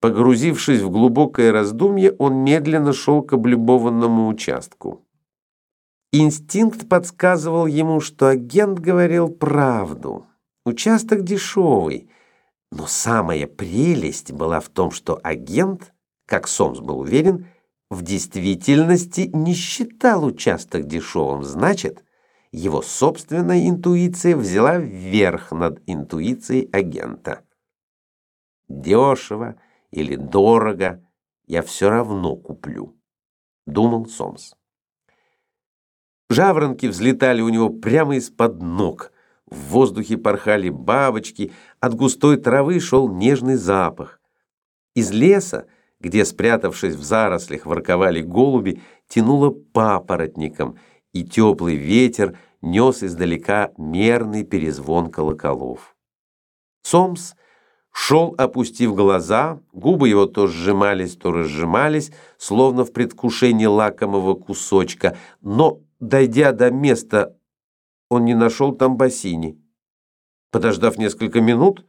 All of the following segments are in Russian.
Погрузившись в глубокое раздумье, он медленно шел к облюбованному участку. Инстинкт подсказывал ему, что агент говорил правду. Участок дешевый, но самая прелесть была в том, что агент, как Сомс был уверен, в действительности не считал участок дешевым, значит, его собственная интуиция взяла верх над интуицией агента. Дешево или дорого я все равно куплю, думал Сомс. Жаворонки взлетали у него прямо из-под ног. В воздухе порхали бабочки, от густой травы шел нежный запах. Из леса, где, спрятавшись в зарослях, ворковали голуби, тянуло папоротником, и теплый ветер нес издалека мерный перезвон колоколов. Сомс шел, опустив глаза, губы его то сжимались, то разжимались, словно в предвкушении лакомого кусочка, но, дойдя до места, он не нашел там бассейни. Подождав несколько минут,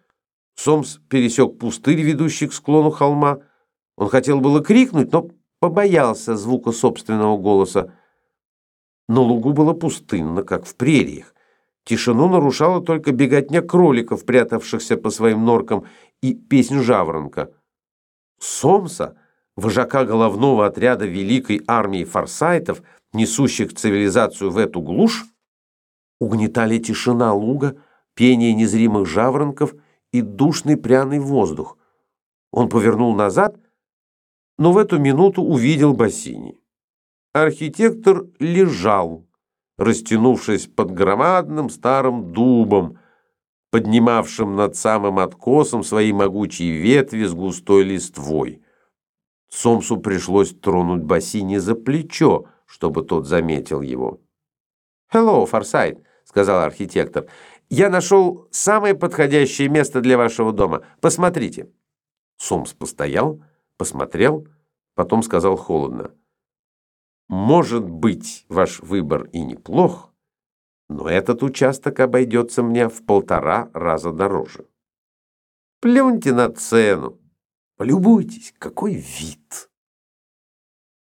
Сомс пересек пустырь, ведущий к склону холма. Он хотел было крикнуть, но побоялся звука собственного голоса. На лугу было пустынно, как в прериях. Тишину нарушала только беготня кроликов, прятавшихся по своим норкам, и песнь жаворонка. Сомса, вожака головного отряда великой армии форсайтов, несущих цивилизацию в эту глушь, угнетали тишина луга, пение незримых жаворонков и душный пряный воздух. Он повернул назад, но в эту минуту увидел Бассини. Архитектор лежал, растянувшись под громадным старым дубом, поднимавшим над самым откосом свои могучие ветви с густой листвой. Сомсу пришлось тронуть Бассини за плечо, чтобы тот заметил его. «Hello, Форсайт», — сказал архитектор. «Я нашел самое подходящее место для вашего дома. Посмотрите». Сомс постоял, посмотрел, потом сказал холодно. Может быть, ваш выбор и неплох, но этот участок обойдется мне в полтора раза дороже. Плюньте на цену. Полюбуйтесь, какой вид!